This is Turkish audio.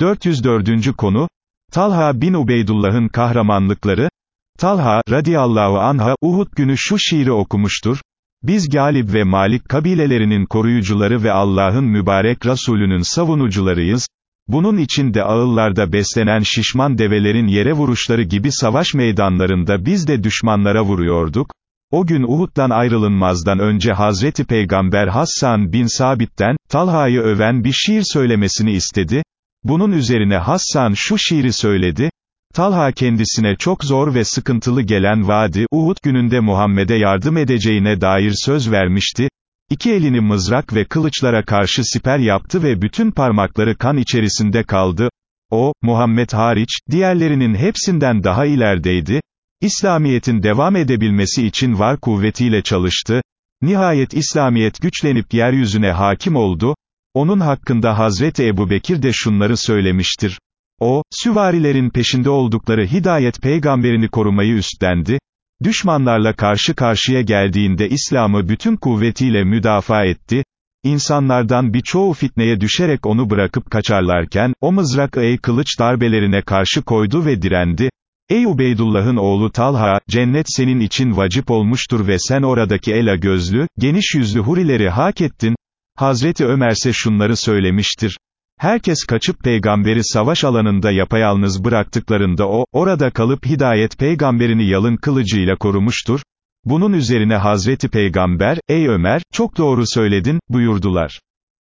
404. konu, Talha bin Ubeydullah'ın kahramanlıkları, Talha, radiyallahu anha, Uhud günü şu şiiri okumuştur, biz Galip ve Malik kabilelerinin koruyucuları ve Allah'ın mübarek Resulünün savunucularıyız, bunun için de ağıllarda beslenen şişman develerin yere vuruşları gibi savaş meydanlarında biz de düşmanlara vuruyorduk, o gün Uhud'dan ayrılınmazdan önce Hazreti Peygamber Hassan bin Sabit'ten, Talha'yı öven bir şiir söylemesini istedi, bunun üzerine Hassan şu şiiri söyledi, Talha kendisine çok zor ve sıkıntılı gelen vadi, Uhud gününde Muhammed'e yardım edeceğine dair söz vermişti, İki elini mızrak ve kılıçlara karşı siper yaptı ve bütün parmakları kan içerisinde kaldı, o, Muhammed hariç, diğerlerinin hepsinden daha ilerideydi, İslamiyet'in devam edebilmesi için var kuvvetiyle çalıştı, nihayet İslamiyet güçlenip yeryüzüne hakim oldu, onun hakkında Hazreti Ebu Bekir de şunları söylemiştir. O, süvarilerin peşinde oldukları hidayet peygamberini korumayı üstlendi, düşmanlarla karşı karşıya geldiğinde İslam'ı bütün kuvvetiyle müdafaa etti, insanlardan birçoğu fitneye düşerek onu bırakıp kaçarlarken, o mızrak ey kılıç darbelerine karşı koydu ve direndi, Ey Ubeydullah'ın oğlu Talha, cennet senin için vacip olmuştur ve sen oradaki ela gözlü, geniş yüzlü hurileri hak ettin. Hazreti Ömerse şunları söylemiştir. Herkes kaçıp peygamberi savaş alanında yapayalnız bıraktıklarında o, orada kalıp hidayet peygamberini yalın kılıcıyla korumuştur. Bunun üzerine Hazreti Peygamber, ey Ömer, çok doğru söyledin, buyurdular.